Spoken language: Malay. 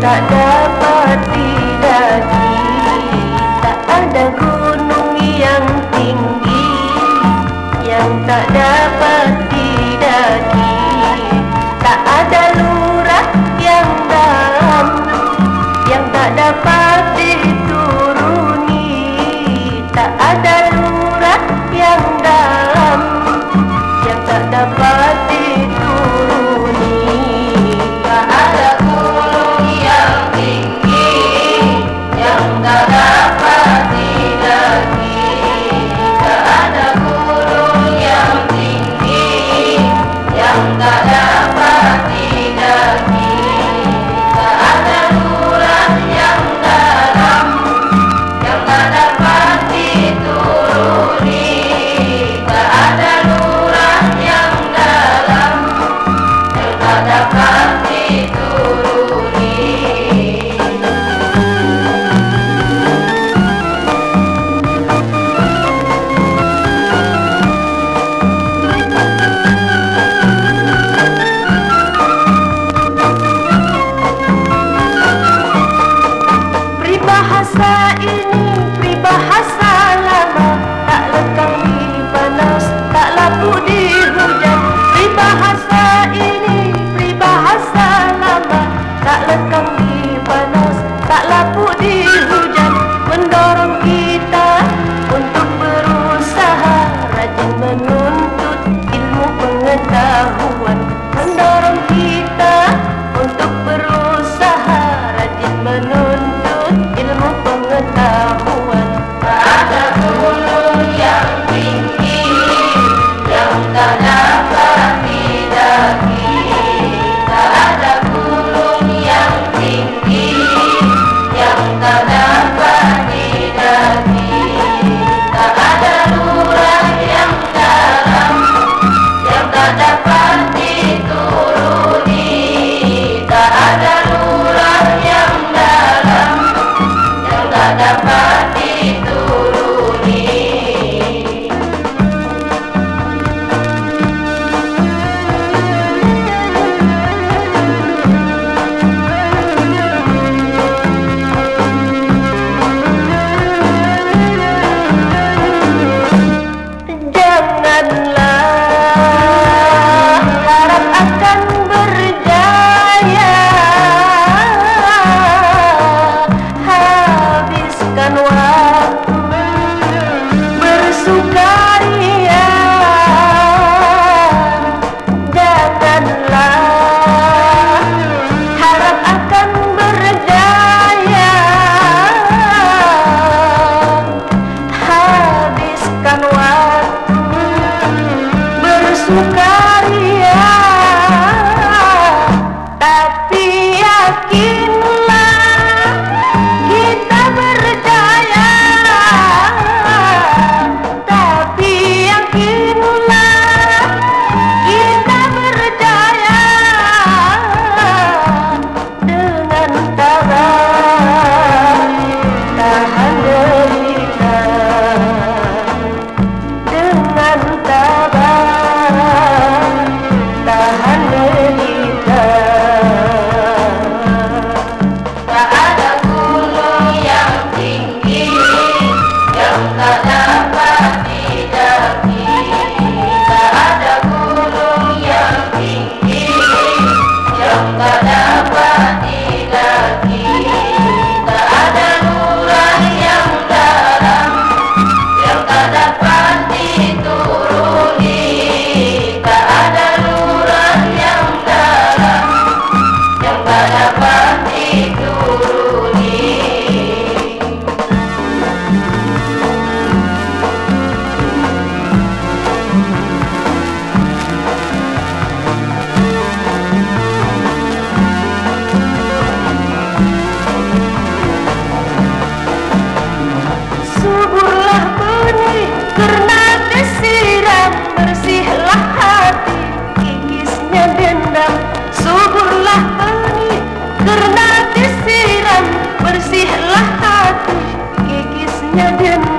tak dapat didaki. Tak ada gunung yang tinggi. Yang tak dapat Lah hati kikisnya dendam